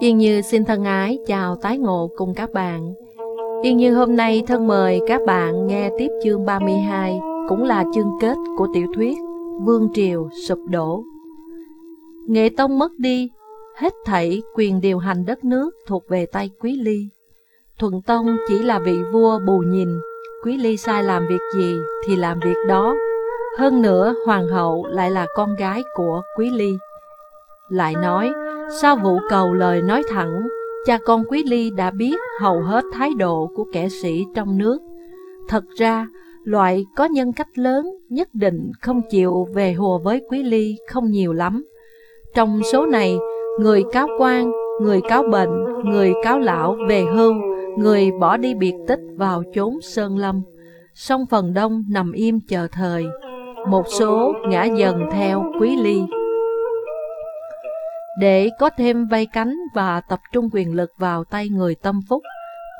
Yên Như xin thân ái chào tái ngộ cùng các bạn. Yên Như hôm nay thân mời các bạn nghe tiếp chương 32, cũng là chương kết của tiểu thuyết Vương Triều Sụp Đổ. Nghệ Tông mất đi, hết thảy quyền điều hành đất nước thuộc về tay Quý Ly. Thuận Tông chỉ là vị vua bù nhìn, Quý Ly sai làm việc gì thì làm việc đó. Hơn nữa, Hoàng hậu lại là con gái của Quý Ly. Lại nói, sau vụ cầu lời nói thẳng, cha con Quý Ly đã biết hầu hết thái độ của kẻ sĩ trong nước. Thật ra, loại có nhân cách lớn nhất định không chịu về hùa với Quý Ly không nhiều lắm. Trong số này, người cáo quan, người cáo bệnh, người cáo lão về hưu, người bỏ đi biệt tích vào chốn sơn lâm. Song phần đông nằm im chờ thời, một số ngã dần theo Quý Ly. Để có thêm vây cánh và tập trung quyền lực vào tay người tâm phúc,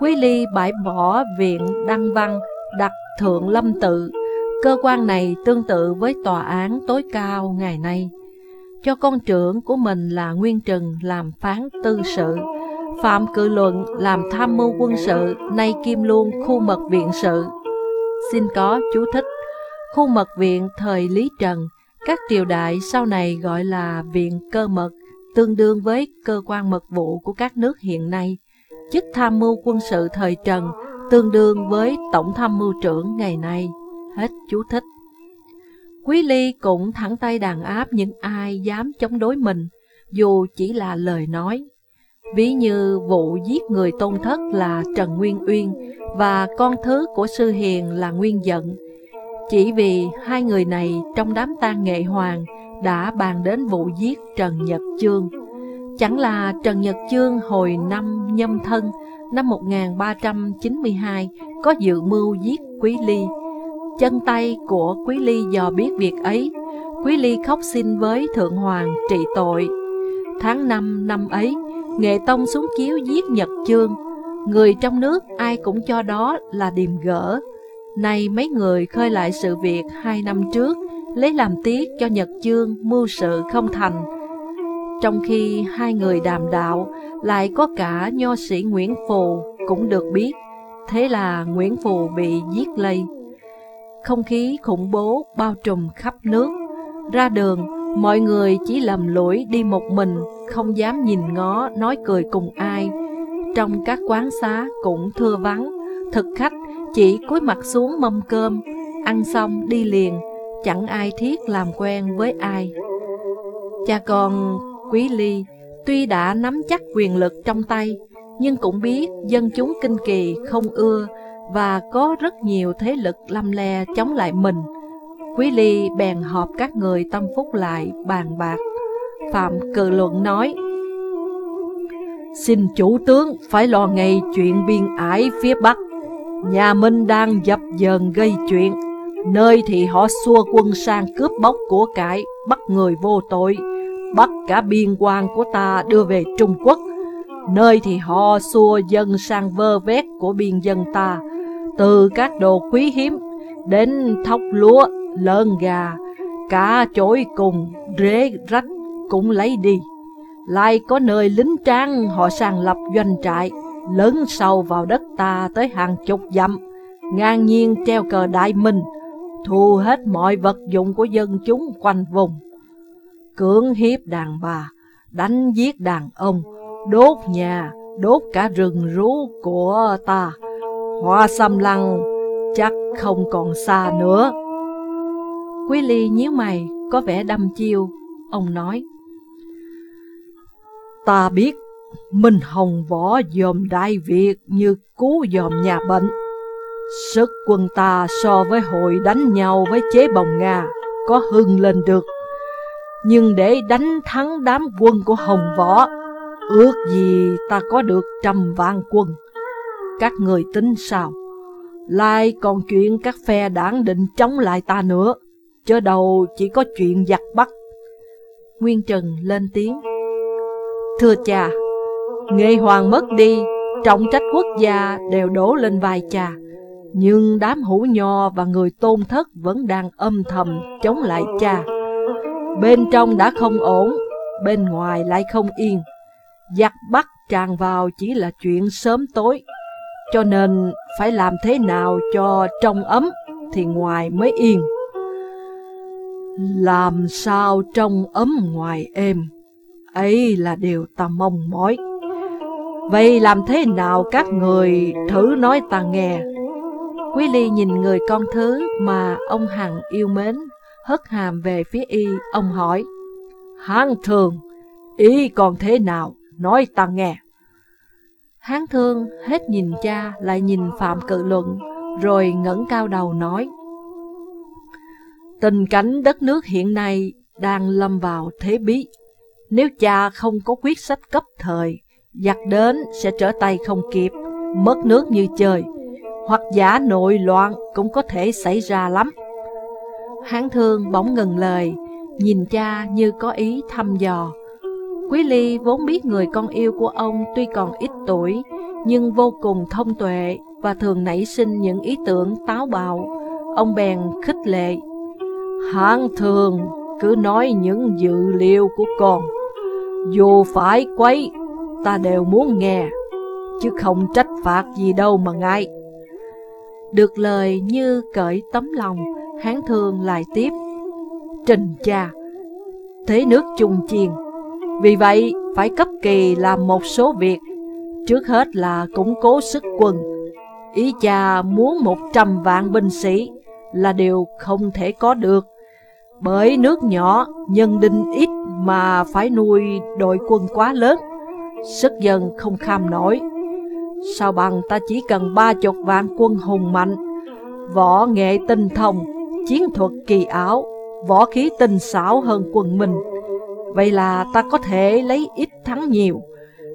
Quý Ly bãi bỏ viện Đăng Văn, đặt Thượng Lâm Tự. Cơ quan này tương tự với tòa án tối cao ngày nay. Cho con trưởng của mình là Nguyên Trừng làm phán tư sự, Phạm Cự Luận làm tham mưu quân sự, nay kim luôn khu mật viện sự. Xin có chú thích, khu mật viện thời Lý Trần, các triều đại sau này gọi là viện cơ mật, tương đương với cơ quan mật vụ của các nước hiện nay. Chức tham mưu quân sự thời Trần tương đương với tổng tham mưu trưởng ngày nay. Hết chú thích. Quý Ly cũng thẳng tay đàn áp những ai dám chống đối mình, dù chỉ là lời nói. Ví như vụ giết người tôn thất là Trần Nguyên Uyên và con thứ của Sư Hiền là Nguyên Dận. Chỉ vì hai người này trong đám tang nghệ hoàng đã bàn đến vụ giết Trần Nhật Chương. Chẳng là Trần Nhật Chương hồi năm nhâm thân năm 1392 có dự mưu giết Quý Ly. Chân tay của Quý Ly dò biết việc ấy, Quý Ly khóc xin với Thượng Hoàng trị tội. Tháng 5 năm ấy, Nghệ Tông xuống chiếu giết Nhật Chương. Người trong nước ai cũng cho đó là điềm gỡ. Nay mấy người khơi lại sự việc hai năm trước, lấy làm tiếc cho Nhật Chương mưu sự không thành. Trong khi hai người đàm đạo, lại có cả nho sĩ Nguyễn Phù cũng được biết, thế là Nguyễn Phù bị giết lây. Không khí khủng bố bao trùm khắp nước, ra đường mọi người chỉ lầm lũi đi một mình, không dám nhìn ngó nói cười cùng ai. Trong các quán xá cũng thưa vắng, thực khách chỉ cúi mặt xuống mâm cơm, ăn xong đi liền, chẳng ai thiết làm quen với ai. Cha con Quý Ly tuy đã nắm chắc quyền lực trong tay, nhưng cũng biết dân chúng kinh kỳ không ưa và có rất nhiều thế lực lâm le chống lại mình. Quý Ly bèn họp các người tâm phúc lại bàn bạc. Phạm Cự Luận nói, Xin chủ tướng phải lo ngay chuyện biên ải phía Bắc. Nhà Minh đang dập dờn gây chuyện, nơi thì họ xua quân sang cướp bóc của cải, bắt người vô tội, bắt cả biên quan của ta đưa về Trung Quốc. Nơi thì họ xua dân sang vơ vét của biên dân ta, từ các đồ quý hiếm đến thóc lúa, lợn gà, cả chổi cùng, rễ rách cũng lấy đi. Lại có nơi lính trang họ sàng lập doanh trại, lớn sâu vào đất ta tới hàng chục dặm, ngang nhiên treo cờ đại minh, thu hết mọi vật dụng của dân chúng quanh vùng. Cưỡng hiếp đàn bà, đánh giết đàn ông, đốt nhà, đốt cả rừng rú của ta. Hoa xâm lăng chắc không còn xa nữa. Quý Ly nhíu mày, có vẻ đâm chiêu. Ông nói, Ta biết, Minh Hồng võ dòm đại Việt như cú dòm nhà bệnh. Sức quân ta so với hội đánh nhau với chế bồng Nga có hưng lên được. Nhưng để đánh thắng đám quân của Hồng Võ, ước gì ta có được trăm vạn quân. Các người tính sao? Lại còn chuyện các phe đảng định chống lại ta nữa, chớ đầu chỉ có chuyện giặc bắt. Nguyên Trần lên tiếng. Thưa cha, nghệ hoàng mất đi, trọng trách quốc gia đều đổ lên vai cha. Nhưng đám hữu nho và người tôn thất vẫn đang âm thầm chống lại cha. Bên trong đã không ổn, bên ngoài lại không yên. Giặc bắt tràn vào chỉ là chuyện sớm tối, cho nên phải làm thế nào cho trong ấm thì ngoài mới yên. Làm sao trong ấm ngoài êm, ấy là điều ta mong mỏi. Vậy làm thế nào các người thử nói ta nghe? Quý Ly nhìn người con thứ mà ông Hằng yêu mến, hất hàm về phía y, ông hỏi. Hán thường, Y còn thế nào, nói ta nghe. Hán thương hết nhìn cha lại nhìn Phạm Cự Luận, rồi ngẩng cao đầu nói. Tình cảnh đất nước hiện nay đang lâm vào thế bí. Nếu cha không có quyết sách cấp thời, giặc đến sẽ trở tay không kịp, mất nước như trời, hoặc giả nội loạn cũng có thể xảy ra lắm. Hán thương bỗng ngừng lời, nhìn cha như có ý thăm dò. Quý Ly vốn biết người con yêu của ông tuy còn ít tuổi, nhưng vô cùng thông tuệ và thường nảy sinh những ý tưởng táo bạo. Ông bèn khích lệ. Hán thường cứ nói những dự liệu của con. Dù phải quấy, ta đều muốn nghe, chứ không trách phạt gì đâu mà ngại. Được lời như cởi tấm lòng, hán thương lại tiếp. Trình cha, thế nước chung chiền, vì vậy phải cấp kỳ làm một số việc, trước hết là củng cố sức quân. Ý cha muốn một trăm vạn binh sĩ là điều không thể có được, bởi nước nhỏ, nhân đinh ít mà phải nuôi đội quân quá lớn, sức dân không kham nổi. Sao bằng ta chỉ cần ba chục vạn quân hùng mạnh, võ nghệ tinh thông, chiến thuật kỳ ảo, võ khí tinh xảo hơn quân mình. Vậy là ta có thể lấy ít thắng nhiều,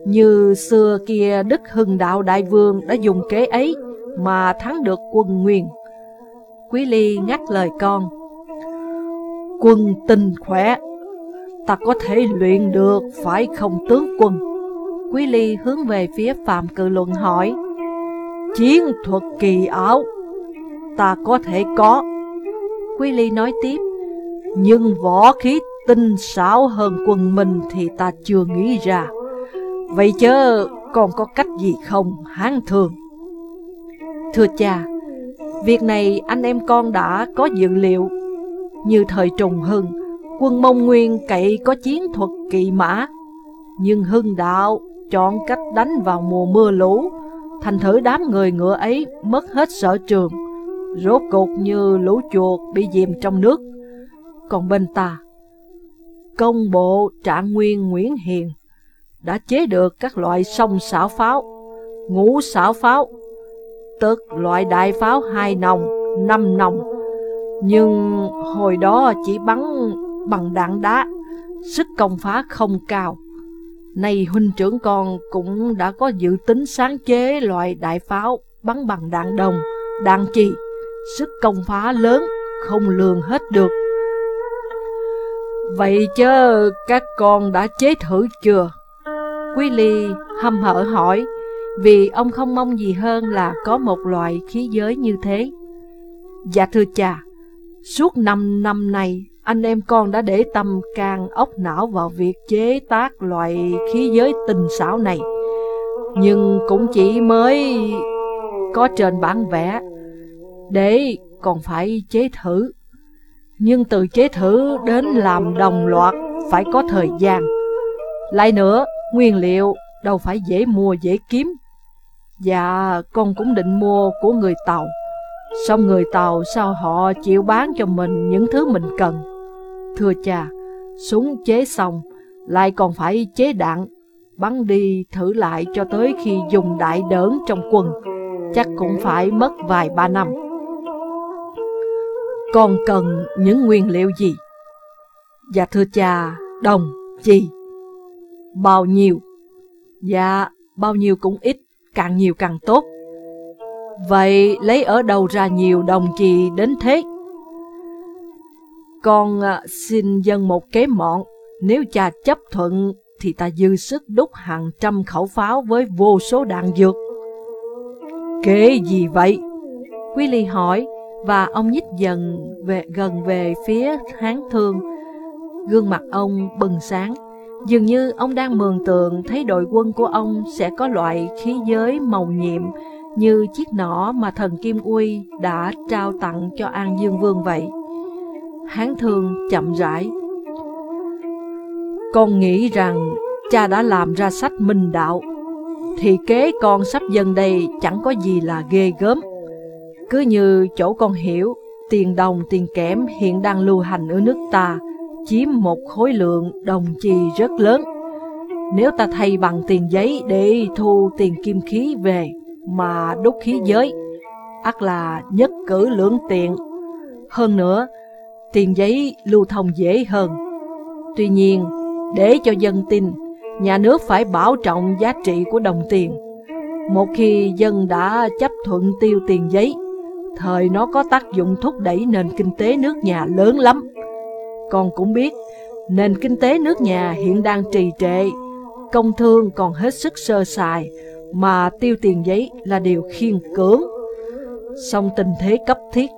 như xưa kia Đức Hưng Đạo Đại Vương đã dùng kế ấy mà thắng được quân Nguyên. Quý Ly ngắt lời con. Quân tinh khỏe, ta có thể luyện được phải không tướng quân? Quý Ly hướng về phía Phạm Cự Luận hỏi, Chiến thuật kỳ ảo, Ta có thể có? Quý Ly nói tiếp, Nhưng võ khí tinh xảo hơn quân mình thì ta chưa nghĩ ra. Vậy chứ còn có cách gì không, hán thường? Thưa cha, Việc này anh em con đã có dự liệu. Như thời trùng hưng, Quân Mông Nguyên cậy có chiến thuật kỵ mã. Nhưng hưng đạo chọn cách đánh vào mùa mưa lũ, thành thử đám người ngựa ấy mất hết sở trường, rốt cục như lũ chuột bị dìm trong nước. Còn bên ta, công bộ trạng nguyên Nguyễn Hiền đã chế được các loại sông xảo pháo, ngũ xảo pháo, tức loại đại pháo hai nòng, năm nòng, nhưng hồi đó chỉ bắn bằng đạn đá, sức công phá không cao nay huynh trưởng con cũng đã có dự tính sáng chế loại đại pháo bắn bằng đạn đồng, đạn trì, sức công phá lớn, không lường hết được. Vậy chứ các con đã chế thử chưa? Quý Ly hâm hở hỏi, vì ông không mong gì hơn là có một loại khí giới như thế. Dạ thưa cha, suốt năm năm nay anh em con đã để tâm can ốc não vào việc chế tác loại khí giới tình xảo này. Nhưng cũng chỉ mới có trên bản vẽ, để còn phải chế thử. Nhưng từ chế thử đến làm đồng loạt phải có thời gian. Lại nữa, nguyên liệu đâu phải dễ mua dễ kiếm. Dạ, con cũng định mua của người Tàu. Xong người Tàu sao họ chịu bán cho mình những thứ mình cần. Thưa cha, súng chế xong, lại còn phải chế đạn, bắn đi thử lại cho tới khi dùng đại đớn trong quân, chắc cũng phải mất vài ba năm. Còn cần những nguyên liệu gì? Dạ thưa cha, đồng, chi? Bao nhiêu? Dạ, bao nhiêu cũng ít, càng nhiều càng tốt. Vậy lấy ở đâu ra nhiều đồng chì đến thế? Con à, xin dân một kế mọn, nếu cha chấp thuận thì ta dư sức đúc hàng trăm khẩu pháo với vô số đạn dược. Kế gì vậy? Quý Ly hỏi, và ông nhích dần về gần về phía hán thương. Gương mặt ông bừng sáng, Dường như ông đang mường tượng thấy đội quân của ông sẽ có loại khí giới màu nhiệm như chiếc nỏ mà thần Kim Uy đã trao tặng cho An Dương Vương vậy. Hán thương chậm rãi. Con nghĩ rằng cha đã làm ra sách minh đạo, thì kế con sắp dần đây chẳng có gì là ghê gớm. Cứ như chỗ con hiểu, tiền đồng tiền kẽm hiện đang lưu hành ở nước ta, chiếm một khối lượng đồng chi rất lớn. Nếu ta thay bằng tiền giấy để thu tiền kim khí về mà đúc khí giới, ắt là nhất cử lưỡng tiện. Hơn nữa, tiền giấy lưu thông dễ hơn. Tuy nhiên, để cho dân tin, nhà nước phải bảo trọng giá trị của đồng tiền. Một khi dân đã chấp thuận tiêu tiền giấy, thời nó có tác dụng thúc đẩy nền kinh tế nước nhà lớn lắm. Con cũng biết, nền kinh tế nước nhà hiện đang trì trệ, công thương còn hết sức sơ sài, mà tiêu tiền giấy là điều khiên cưỡng. Song tình thế cấp thiết,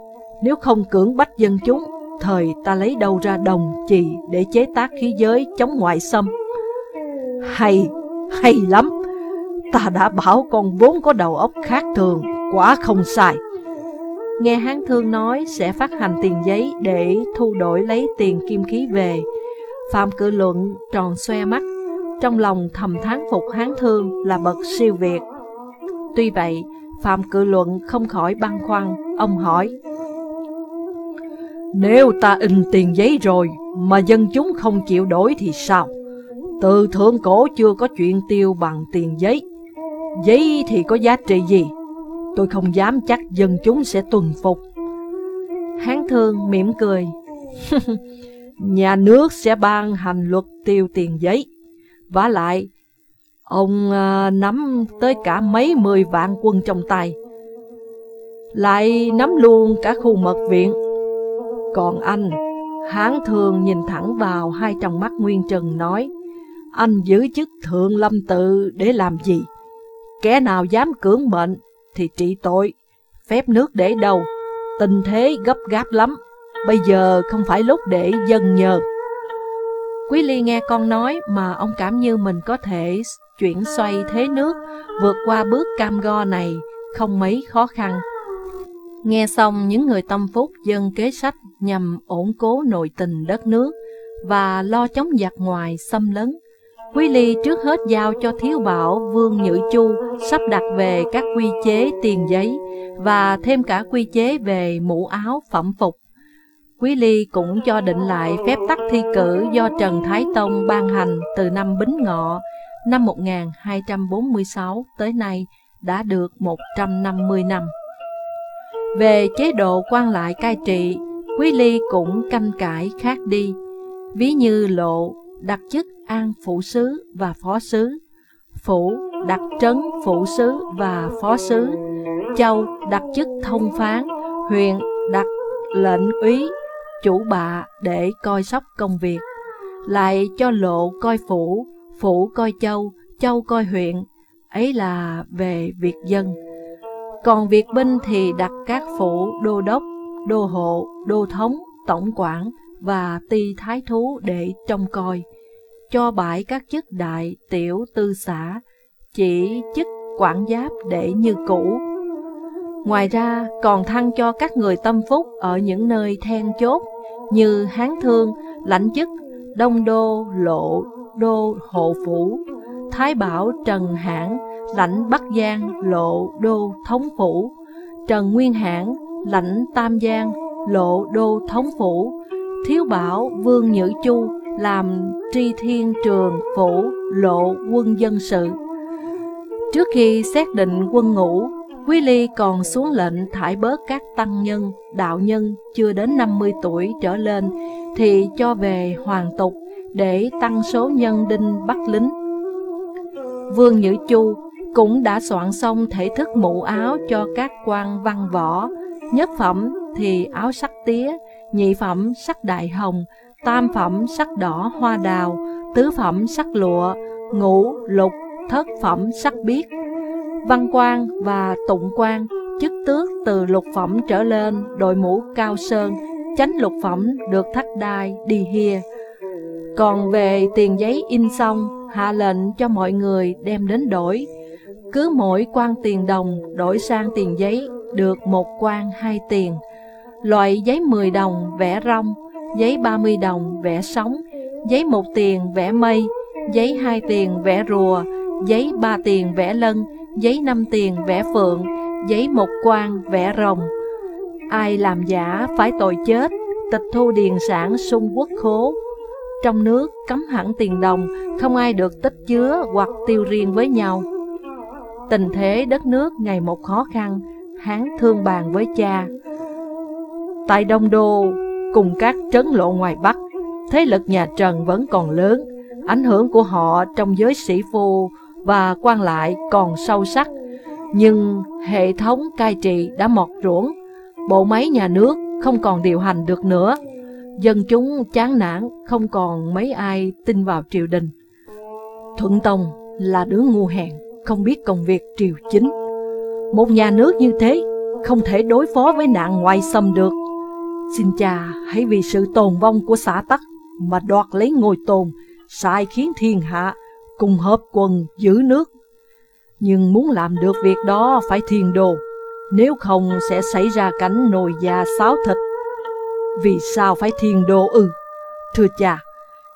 nếu không cưỡng bách dân chúng, thời ta lấy đâu ra đồng chì để chế tác khí giới chống ngoại xâm. Hay, hay lắm, ta đã bảo con vốn có đầu óc khác thường, quả không sai. Nghe Hán Thương nói sẽ phát hành tiền giấy để thu đổi lấy tiền kim khí về. Phạm cử luận tròn xoe mắt, trong lòng thầm tháng phục Hán Thương là bậc siêu việt. Tuy vậy, Phạm cử luận không khỏi băn khoăn, ông hỏi. Nếu ta in tiền giấy rồi mà dân chúng không chịu đổi thì sao? Từ thượng cổ chưa có chuyện tiêu bằng tiền giấy. Giấy thì có giá trị gì? Tôi không dám chắc dân chúng sẽ tuần phục Hán thương mỉm cười. Nhà nước sẽ ban hành luật tiêu tiền giấy vả lại Ông à, nắm tới cả mấy mười vạn quân trong tay Lại nắm luôn cả khu mật viện còn anh Hán thường nhìn thẳng vào hai trong mắt Nguyên Trần nói Anh giữ chức thượng lâm tự để làm gì? Kẻ nào dám cưỡng mệnh thì trị tội, phép nước để đâu, tình thế gấp gáp lắm, bây giờ không phải lúc để dân nhờ. Quý Ly nghe con nói mà ông cảm như mình có thể chuyển xoay thế nước, vượt qua bước cam go này, không mấy khó khăn. Nghe xong những người tâm phúc dân kế sách nhằm ổn cố nội tình đất nước và lo chống giặc ngoài xâm lấn, Quý Ly trước hết giao cho Thiếu Bảo Vương nhữ Chu sắp đặt về các quy chế tiền giấy và thêm cả quy chế về mũ áo phẩm phục. Quý Ly cũng cho định lại phép tắc thi cử do Trần Thái Tông ban hành từ năm Bính Ngọ năm 1246 tới nay đã được 150 năm. Về chế độ quan lại cai trị, Quý Ly cũng canh cải khác đi, ví như lộ đặt chức an phụ sứ và phó sứ, phủ đặt trấn phụ sứ và phó sứ, châu đặt chức thông phán, huyện đặt lệnh úy, chủ bạ để coi sóc công việc, lại cho lộ coi phủ, phủ coi châu, châu coi huyện, ấy là về việc dân. Còn việc binh thì đặt các phủ đô đốc, đô hộ, đô thống, tổng quản và ti thái thú để trông coi cho bãi các chức đại, tiểu, tư xã, chỉ chức quản giáp để như cũ. Ngoài ra, còn thăng cho các người tâm phúc ở những nơi then chốt như Hán Thương, lãnh chức, Đông Đô, Lộ, Đô, Hộ Phủ, Thái Bảo, Trần Hãn, lãnh Bắc Giang, Lộ, Đô, Thống Phủ, Trần Nguyên Hãn, lãnh Tam Giang, Lộ, Đô, Thống Phủ, Thiếu Bảo, Vương Nhữ Chu, làm tri thiên trường phủ lộ quân dân sự. Trước khi xét định quân ngũ, Quý Ly còn xuống lệnh thải bớt các tăng nhân, đạo nhân chưa đến 50 tuổi trở lên thì cho về hoàng tục để tăng số nhân đinh bắt lính. Vương Nhữ Chu cũng đã soạn xong thể thức mũ áo cho các quan văn võ, nhất phẩm thì áo sắc tía, nhị phẩm sắc đại hồng, tam phẩm sắc đỏ hoa đào, tứ phẩm sắc lụa, ngũ, lục, thất phẩm sắc biếc. Văn quan và tụng quan, chức tước từ lục phẩm trở lên, đội mũ cao sơn, chánh lục phẩm được thắt đai, đi hia. Còn về tiền giấy in xong, hạ lệnh cho mọi người đem đến đổi. Cứ mỗi quan tiền đồng đổi sang tiền giấy được một quan hai tiền. Loại giấy 10 đồng vẽ rong, giấy 30 đồng vẽ sóng, giấy một tiền vẽ mây, giấy hai tiền vẽ rùa, giấy ba tiền vẽ lân, giấy năm tiền vẽ phượng, giấy một quan vẽ rồng. Ai làm giả phải tội chết, tịch thu điền sản sung quốc khố. Trong nước cấm hẳn tiền đồng, không ai được tích chứa hoặc tiêu riêng với nhau. Tình thế đất nước ngày một khó khăn, hắn thương bàn với cha. Tại Đông Đô, cùng các trấn lộ ngoài Bắc, thế lực nhà Trần vẫn còn lớn, ảnh hưởng của họ trong giới sĩ phu và quan lại còn sâu sắc. Nhưng hệ thống cai trị đã mọt ruỗng, bộ máy nhà nước không còn điều hành được nữa. Dân chúng chán nản, không còn mấy ai tin vào triều đình. Thuận Tông là đứa ngu hèn, không biết công việc triều chính. Một nhà nước như thế không thể đối phó với nạn ngoại xâm được. Xin cha hãy vì sự tồn vong của xã tắc mà đoạt lấy ngôi tồn, sai khiến thiên hạ cùng hợp quần giữ nước. Nhưng muốn làm được việc đó phải thiền đồ, nếu không sẽ xảy ra cảnh nồi già xáo thịt. Vì sao phải thiền đồ ư? Thưa cha,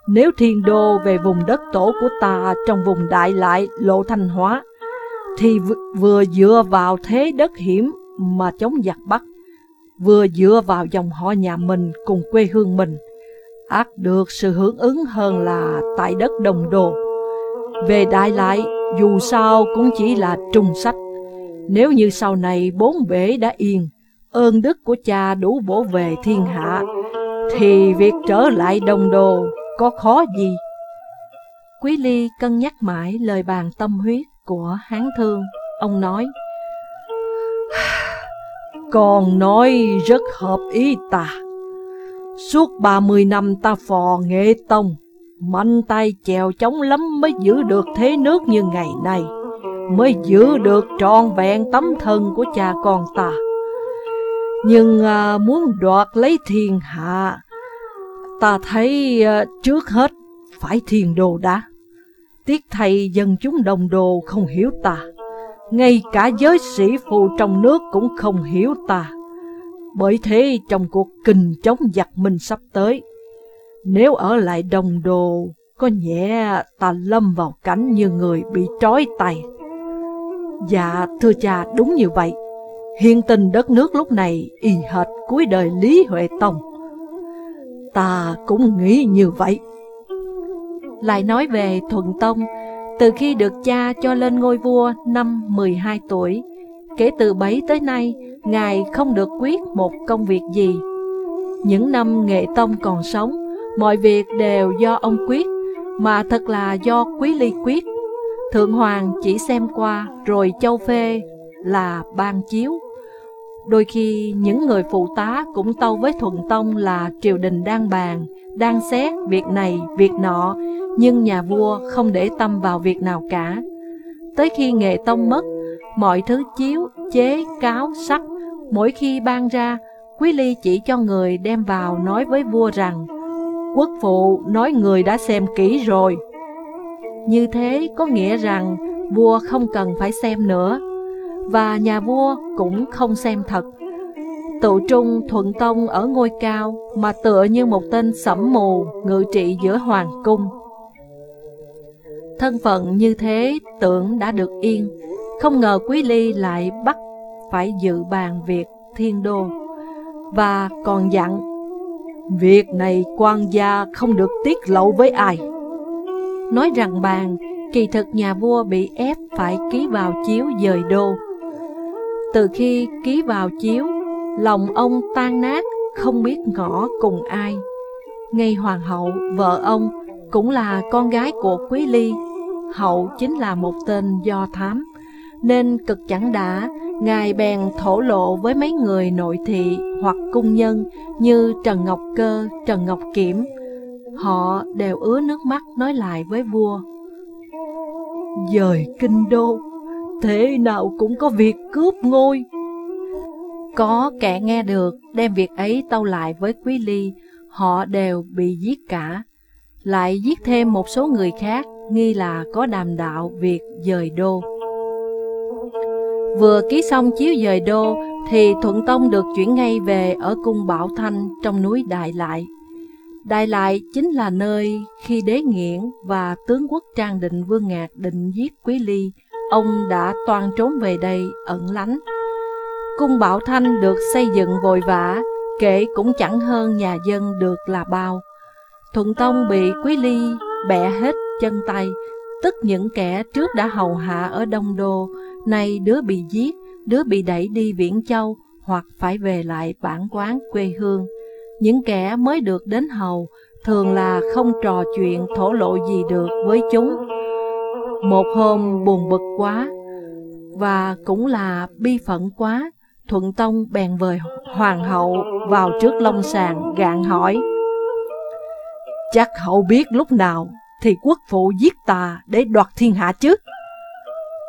nếu thiên đô về vùng đất tổ của ta trong vùng Đại Lại, Lộ Thanh Hóa, thì vừa dựa vào thế đất hiểm mà chống giặc Bắc, vừa dựa vào dòng họ nhà mình cùng quê hương mình, ác được sự hưởng ứng hơn là tại đất đồng đồ. Về đại lại, dù sao cũng chỉ là trùng sách. Nếu như sau này bốn bể đã yên, ơn đức của cha đủ bổ về thiên hạ, thì việc trở lại đồng đồ có khó gì? Quý Ly cân nhắc mãi lời bàn tâm huyết của Hán Thương. Ông nói, Con nói rất hợp ý ta. Suốt 30 năm ta phò nghệ tông, mạnh tay chèo chống lắm mới giữ được thế nước như ngày nay, mới giữ được trọn vẹn tấm thân của cha con ta. Nhưng à, muốn đoạt lấy thiên hạ, ta thấy ờ, trước hết phải thiền đồ đã. Tiếc thầy dân chúng đồng đồ không hiểu ta, ngay cả giới sĩ phụ trong nước cũng không hiểu ta. Bởi thế trong cuộc kình chống giặc mình sắp tới, nếu ở lại đồng đồ, có nhẹ ta lâm vào cảnh như người bị trói tay. Dạ, thưa cha, đúng như vậy. Hiện tình đất nước lúc này y hệt cuối đời Lý Huệ Tông. Ta cũng nghĩ như vậy. Lại nói về Thuận Tông, từ khi được cha cho lên ngôi vua năm 12 tuổi, kể từ bấy tới nay, Ngài không được quyết một công việc gì. Những năm Nghệ Tông còn sống, mọi việc đều do ông quyết, mà thật là do Quý Ly quyết. Thượng Hoàng chỉ xem qua rồi châu phê là ban chiếu. Đôi khi những người phụ tá cũng tâu với Thuận Tông là triều đình đang bàn, đang xét việc này, việc nọ, nhưng nhà vua không để tâm vào việc nào cả. Tới khi nghệ tông mất, mọi thứ chiếu, chế, cáo, sắc, mỗi khi ban ra, Quý Ly chỉ cho người đem vào nói với vua rằng, quốc phụ nói người đã xem kỹ rồi. Như thế có nghĩa rằng vua không cần phải xem nữa, và nhà vua cũng không xem thật. Tự trung thuận tông ở ngôi cao mà tựa như một tên sẩm mù ngự trị giữa hoàng cung. Thân phận như thế tưởng đã được yên, không ngờ Quý Ly lại bắt phải dự bàn việc thiên đô, và còn dặn, việc này quan gia không được tiết lộ với ai. Nói rằng bàn, kỳ thực nhà vua bị ép phải ký vào chiếu dời đô. Từ khi ký vào chiếu, lòng ông tan nát, không biết ngỏ cùng ai. Ngay hoàng hậu, vợ ông, cũng là con gái của Quý Ly, hậu chính là một tên do thám, nên cực chẳng đã, ngài bèn thổ lộ với mấy người nội thị hoặc cung nhân như Trần Ngọc Cơ, Trần Ngọc Kiểm. Họ đều ứa nước mắt nói lại với vua. Dời kinh đô, thế nào cũng có việc cướp ngôi. Có kẻ nghe được, đem việc ấy tâu lại với Quý Ly, họ đều bị giết cả. lại giết thêm một số người khác nghi là có đàm đạo việc dời đô. Vừa ký xong chiếu dời đô thì Thuận Tông được chuyển ngay về ở cung Bảo Thanh trong núi Đại Lại. Đại Lại chính là nơi khi đế nghiễn và tướng quốc Trang Định Vương Ngạc định giết Quý Ly, ông đã toàn trốn về đây ẩn lánh. Cung Bảo Thanh được xây dựng vội vã, kể cũng chẳng hơn nhà dân được là bao. Thuận Tông bị Quý Ly bẻ hết chân tay, tức những kẻ trước đã hầu hạ ở Đông Đô, nay đứa bị giết, đứa bị đẩy đi Viễn Châu hoặc phải về lại bản quán quê hương. Những kẻ mới được đến hầu thường là không trò chuyện thổ lộ gì được với chúng. Một hôm buồn bực quá, và cũng là bi phận quá, Thuận Tông bèn vời hoàng hậu vào trước long sàng gạn hỏi. Chắc hậu biết lúc nào thì quốc phụ giết ta để đoạt thiên hạ chứ.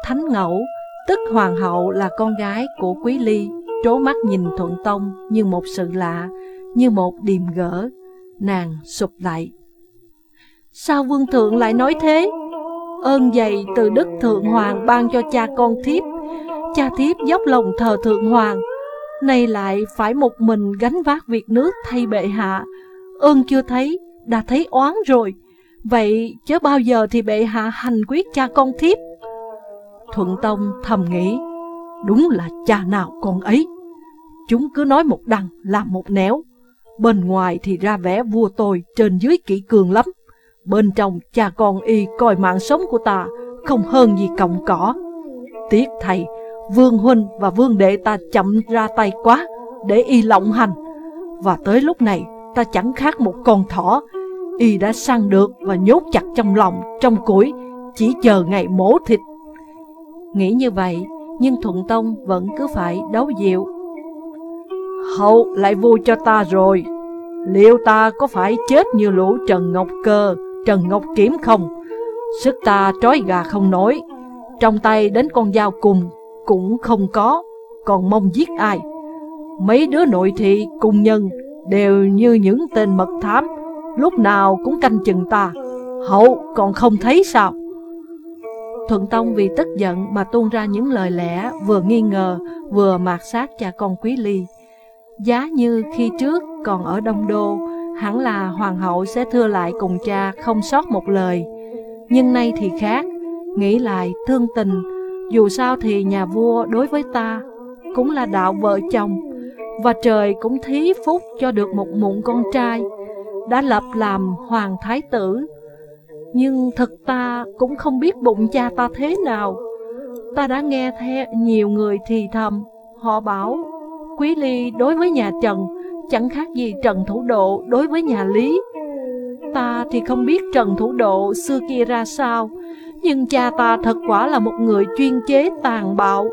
Thánh ngẫu, tức hoàng hậu là con gái của Quý Ly, trố mắt nhìn Thuận Tông như một sự lạ, như một điềm gỡ. Nàng sụp lại. Sao vương thượng lại nói thế? Ơn dày từ đức thượng hoàng ban cho cha con thiếp. Cha thiếp dốc lòng thờ thượng hoàng. Nay lại phải một mình gánh vác việc nước thay bệ hạ. Ơn chưa thấy, đã thấy oán rồi. Vậy chớ bao giờ thì bệ hạ hành quyết cha con thiếp Thuận Tông thầm nghĩ Đúng là cha nào con ấy Chúng cứ nói một đằng làm một néo Bên ngoài thì ra vẻ vua tôi trên dưới kỹ cường lắm Bên trong cha con y coi mạng sống của ta Không hơn gì cọng cỏ. Tiếc thầy Vương huynh và vương đệ ta chậm ra tay quá Để y lộng hành. Và tới lúc này ta chẳng khác một con thỏ. Y đã săn được và nhốt chặt trong lòng, trong củi, chỉ chờ ngày mổ thịt. Nghĩ như vậy, nhưng Thuận Tông vẫn cứ phải đấu dịu. Hậu lại vui cho ta rồi, liệu ta có phải chết như lũ Trần Ngọc Cơ, Trần Ngọc Kiếm không? Sức ta trói gà không nổi, trong tay đến con dao cùng cũng không có, còn mong giết ai. Mấy đứa nội thị cùng nhân đều như những tên mật thám, lúc nào cũng canh chừng ta, hậu còn không thấy sao? Thuận Tông vì tức giận mà tuôn ra những lời lẽ vừa nghi ngờ vừa mạt sát cha con Quý Ly. Giá như khi trước còn ở Đông Đô, hẳn là hoàng hậu sẽ thưa lại cùng cha không sót một lời. Nhưng nay thì khác, nghĩ lại thương tình, dù sao thì nhà vua đối với ta cũng là đạo vợ chồng, và trời cũng thí phúc cho được một mụn con trai đã lập làm hoàng thái tử. Nhưng thực ta cũng không biết bụng cha ta thế nào. Ta đã nghe theo nhiều người thì thầm, họ bảo Quý Ly đối với nhà Trần chẳng khác gì Trần Thủ Độ đối với nhà Lý. Ta thì không biết Trần Thủ Độ xưa kia ra sao, nhưng cha ta thật quả là một người chuyên chế tàn bạo.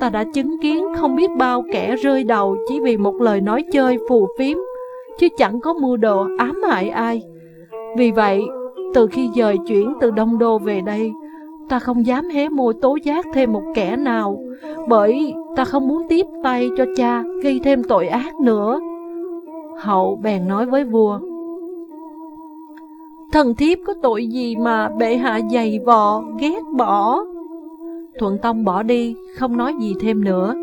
Ta đã chứng kiến không biết bao kẻ rơi đầu chỉ vì một lời nói chơi phù phiếm chứ chẳng có mưu đồ ám hại ai. Vì vậy, từ khi dời chuyển từ Đông Đô về đây, ta không dám hé môi tố giác thêm một kẻ nào, bởi ta không muốn tiếp tay cho cha gây thêm tội ác nữa. Hậu bèn nói với vua, Thần thiếp có tội gì mà bệ hạ dày vò, ghét bỏ? Thuận Tông bỏ đi, không nói gì thêm nữa.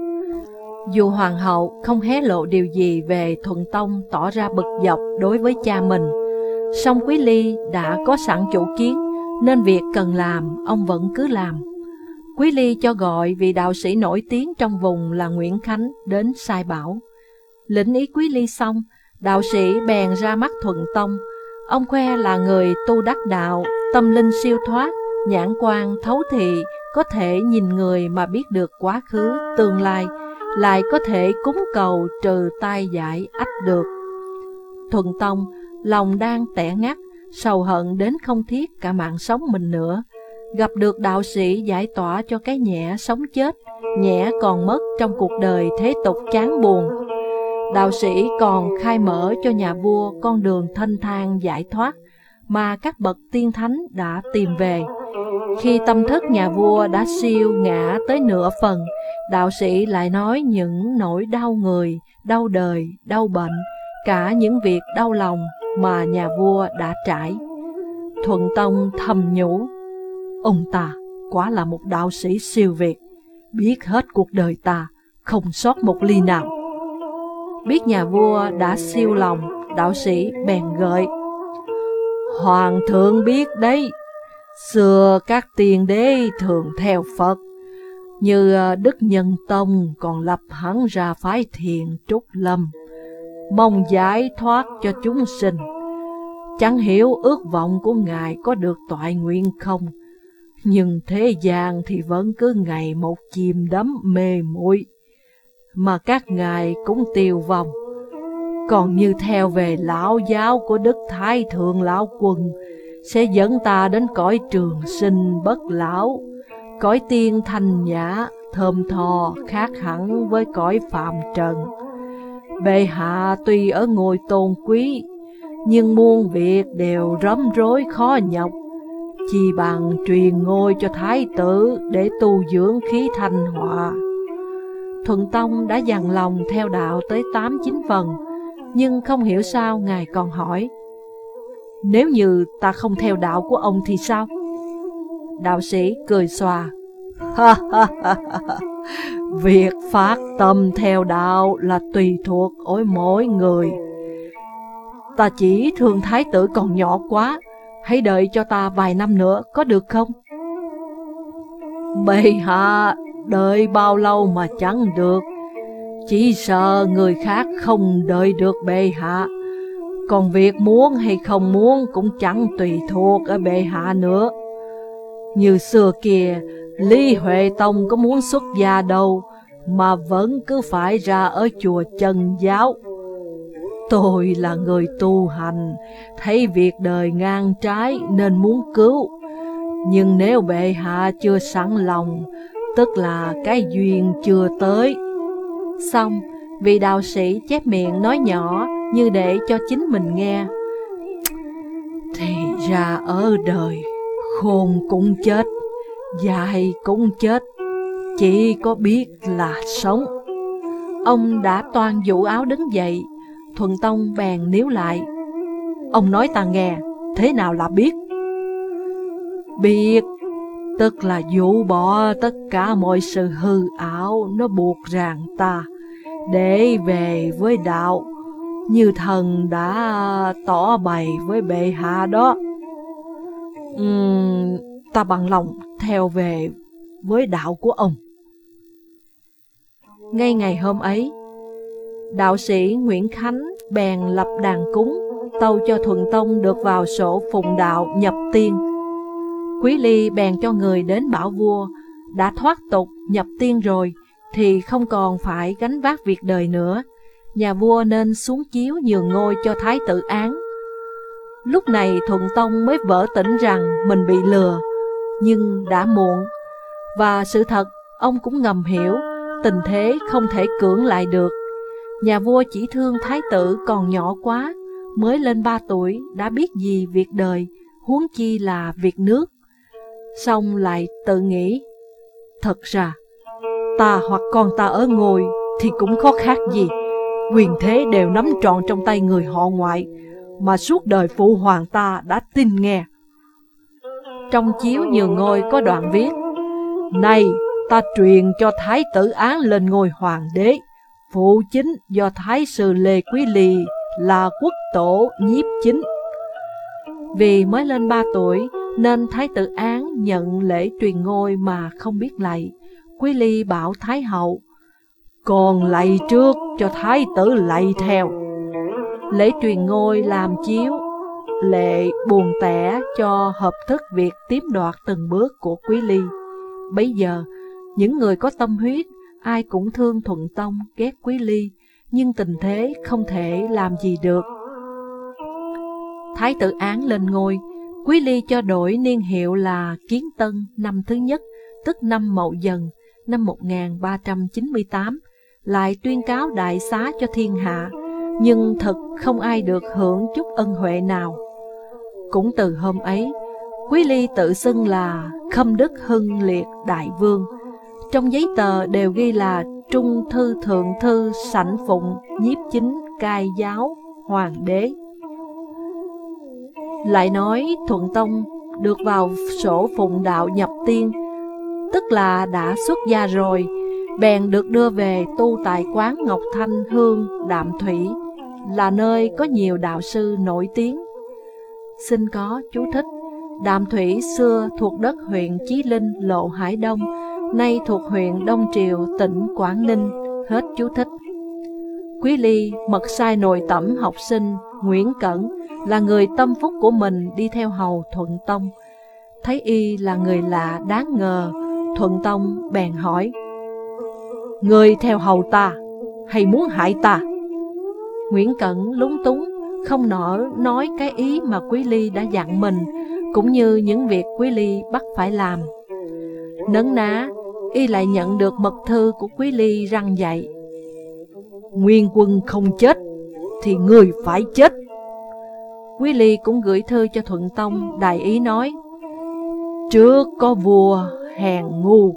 Dù hoàng hậu không hé lộ điều gì về Thuận Tông tỏ ra bực dọc đối với cha mình, song Quý Ly đã có sẵn chủ kiến, nên việc cần làm, ông vẫn cứ làm. Quý Ly cho gọi vị đạo sĩ nổi tiếng trong vùng là Nguyễn Khánh đến sai bảo. Lĩnh ý Quý Ly xong, đạo sĩ bèn ra mắt Thuận Tông. Ông khoe là người tu đắc đạo, tâm linh siêu thoát, nhãn quan thấu thị, có thể nhìn người mà biết được quá khứ, tương lai, lại có thể cúng cầu trừ tai giải ách được. Thuận Tông, lòng đang tẻ ngắt, sầu hận đến không thiết cả mạng sống mình nữa. Gặp được đạo sĩ giải tỏa cho cái nhẹ sống chết, nhẹ còn mất trong cuộc đời thế tục chán buồn. Đạo sĩ còn khai mở cho nhà vua con đường thanh thang giải thoát mà các bậc tiên thánh đã tìm về. Khi tâm thức nhà vua đã siêu ngã tới nửa phần, đạo sĩ lại nói những nỗi đau người, đau đời, đau bệnh, cả những việc đau lòng mà nhà vua đã trải. Thuận Tông thầm nhủ, ông ta quả là một đạo sĩ siêu việt, biết hết cuộc đời ta, không sót một ly nào. Biết nhà vua đã siêu lòng, đạo sĩ bèn gợi. Hoàng thượng biết đấy, xưa các tiền đế thường theo Phật, như ờ, Đức Nhân Tông còn lập hẳn ra phái thiền trúc lâm, mong giải thoát cho chúng sinh. Chẳng hiểu ước vọng của Ngài có được toại nguyện không, nhưng thế gian thì vẫn cứ ngày một chìm đắm mê muội mà các ngài cũng tiêu vong. Còn như theo về lão giáo của Đức Thái Thượng Lão Quân, sẽ dẫn ta đến cõi trường sinh bất lão, cõi tiên thanh nhã, thơm thò, khác hẳn với cõi phạm trần. Bệ hạ tuy ở ngôi tôn quý, nhưng muôn việc đều rắm rối khó nhọc, chỉ bằng truyền ngôi cho thái tử để tu dưỡng khí thanh hòa. Thuận Tông đã dằn lòng theo đạo tới 8-9 phần, nhưng không hiểu sao Ngài còn hỏi, nếu như ta không theo đạo của ông thì sao? Đạo sĩ cười xòa, Việc phát tâm theo đạo là tùy thuộc ở mỗi người. Ta chỉ thương thái tử còn nhỏ quá, hãy đợi cho ta vài năm nữa có được không? Bệ hạ đợi bao lâu mà chẳng được, chỉ sợ người khác không đợi được bệ hạ. Còn việc muốn hay không muốn cũng chẳng tùy thuộc ở bệ hạ nữa. Như xưa kia, Lý Huệ Tông có muốn xuất gia đâu, mà vẫn cứ phải ra ở chùa chân giáo. Tôi là người tu hành, thấy việc đời ngang trái nên muốn cứu. Nhưng nếu bệ hạ chưa sẵn lòng, tức là cái duyên chưa tới. Xong, vị đạo sĩ chép miệng nói nhỏ như để cho chính mình nghe. Thì ra ở đời, khôn cũng chết, dài cũng chết, chỉ có biết là sống. Ông đã toàn vũ áo đứng dậy, Thuần Tông bèn níu lại. Ông nói ta nghe, thế nào là biết? Biết, tức là dụ bỏ tất cả mọi sự hư ảo nó buộc ràng ta, để về với đạo, như thần đã tỏ bày với bệ hạ đó. Uhm, ta bằng lòng theo về với đạo của ông. Ngay ngày hôm ấy, đạo sĩ Nguyễn Khánh bèn lập đàn cúng, tâu cho Thuận Tông được vào sổ phụng đạo nhập tiên. Quý Ly bèn cho người đến bảo vua, đã thoát tục nhập tiên rồi, thì không còn phải gánh vác việc đời nữa. Nhà vua nên xuống chiếu nhường ngôi cho thái tử án. Lúc này Thuận Tông mới vỡ tỉnh rằng mình bị lừa, nhưng đã muộn. Và sự thật, ông cũng ngầm hiểu, tình thế không thể cưỡng lại được. Nhà vua chỉ thương thái tử còn nhỏ quá, mới lên ba tuổi đã biết gì việc đời, huống chi là việc nước. Xong lại tự nghĩ, thật ra, ta hoặc con ta ở ngồi thì cũng khó khác gì. Quyền thế đều nắm trọn trong tay người họ ngoại, mà suốt đời phụ hoàng ta đã tin nghe. Trong chiếu nhiều ngôi có đoạn viết, Này, ta truyền cho thái tử án lên ngôi hoàng đế, phụ chính do thái sư Lê Quý Lì là quốc tổ nhiếp chính. Vì mới lên 3 tuổi nên thái tử án nhận lễ truyền ngôi mà không biết lạy. Quý Ly bảo thái hậu, còn lạy trước cho thái tử lạy theo. Lễ truyền ngôi làm chiếu, lệ buồn tẻ cho hợp thức việc tiếp đoạt từng bước của Quý Ly. Bây giờ, những người có tâm huyết ai cũng thương Thuận Tông, ghét Quý Ly, nhưng tình thế không thể làm gì được. Thái tử án lên ngôi, Quý Ly cho đổi niên hiệu là Kiến Tân năm thứ nhất, tức năm Mậu Dần, năm 1398, lại tuyên cáo đại xá cho thiên hạ, nhưng thật không ai được hưởng chút ân huệ nào. Cũng từ hôm ấy, Quý Ly tự xưng là Khâm Đức Hưng Liệt Đại Vương, trong giấy tờ đều ghi là Trung Thư Thượng Thư Sảnh Phụng Nhiếp Chính Cai Giáo Hoàng đế lại nói Thuận Tông được vào sổ phụng đạo nhập tiên, tức là đã xuất gia rồi, bèn được đưa về tu tại quán Ngọc Thanh Hương Đạm Thủy, là nơi có nhiều đạo sư nổi tiếng. Xin có chú thích, Đạm Thủy xưa thuộc đất huyện Chí Linh, Lộ Hải Đông, nay thuộc huyện Đông Triều, tỉnh Quảng Ninh, hết chú thích. Quý Ly mật sai nội tẩm học sinh Nguyễn Cẩn là người tâm phúc của mình đi theo hầu Thuận Tông. Thấy y là người lạ đáng ngờ, Thuận Tông bèn hỏi, Người theo hầu ta, hay muốn hại ta? Nguyễn Cẩn lúng túng, không nỡ nói cái ý mà Quý Ly đã dặn mình, cũng như những việc Quý Ly bắt phải làm. Nấn ná, y lại nhận được mật thư của Quý Ly răng dạy. Nguyên quân không chết, thì người phải chết. Quý Ly cũng gửi thư cho Thuận Tông, đại ý nói, Trước có vua, hèn ngu,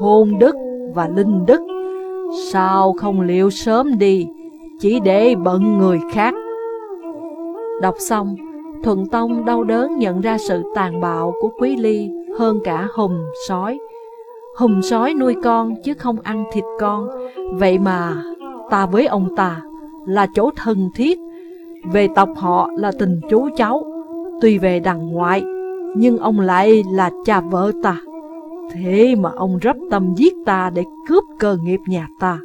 hôn đức và linh đức, sao không liệu sớm đi, chỉ để bận người khác. Đọc xong, Thuận Tông đau đớn nhận ra sự tàn bạo của Quý Ly hơn cả hùng sói. Hùng sói nuôi con chứ không ăn thịt con, vậy mà ta với ông ta là chỗ thân thiết, về tộc họ là tình chú cháu, tuy về đằng ngoại, nhưng ông lại là cha vợ ta. Thế mà ông rất tâm giết ta để cướp cơ nghiệp nhà ta.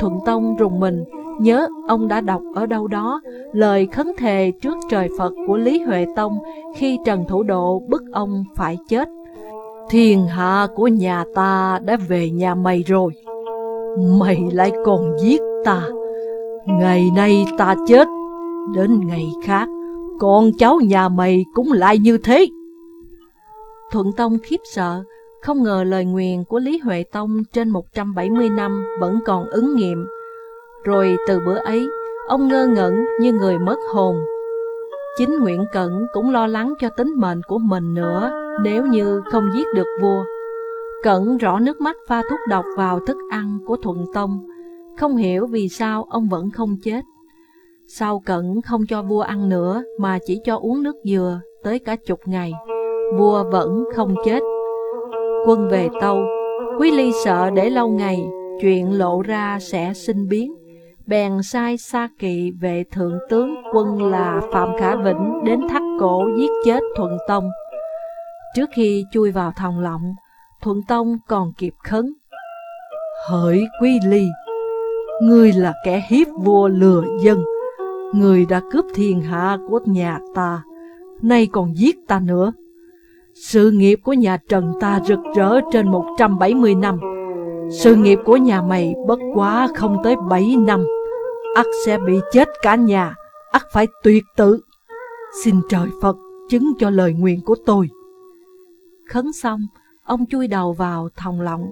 Thuận Tông rùng mình, nhớ ông đã đọc ở đâu đó lời khấn thề trước trời Phật của Lý Huệ Tông khi Trần Thủ Độ bức ông phải chết. Thiên hạ của nhà ta đã về nhà mày rồi, mày lại còn giết ta. Ngày nay ta chết, đến ngày khác, con cháu nhà mày cũng lại như thế. Thuận Tông khiếp sợ, không ngờ lời nguyền của Lý Huệ Tông trên 170 năm vẫn còn ứng nghiệm. Rồi từ bữa ấy, ông ngơ ngẩn như người mất hồn. Chính Nguyễn Cẩn cũng lo lắng cho tính mệnh của mình nữa nếu như không giết được vua. Cẩn rõ nước mắt pha thuốc độc vào thức ăn của Thuận Tông, không hiểu vì sao ông vẫn không chết. Sau Cẩn không cho vua ăn nữa mà chỉ cho uống nước dừa tới cả chục ngày, vua vẫn không chết. Quân về Tâu, Quý Ly sợ để lâu ngày, chuyện lộ ra sẽ sinh biến. Bèn sai Sa Kỵ về thượng tướng quân là Phạm Khả Vĩnh đến thắt cổ giết chết Thuận Tông. Trước khi chui vào thòng lọng, Thuận Tông còn kịp khấn. Hỡi Quý Ly, ngươi là kẻ hiếp vua lừa dân, người đã cướp thiên hạ của nhà ta, nay còn giết ta nữa. Sự nghiệp của nhà Trần ta rực rỡ trên 170 năm, sự nghiệp của nhà mày bất quá không tới 7 năm, ắt sẽ bị chết cả nhà, ắt phải tuyệt tự. Xin trời Phật chứng cho lời nguyện của tôi. Khấn xong, ông chui đầu vào thòng lọng.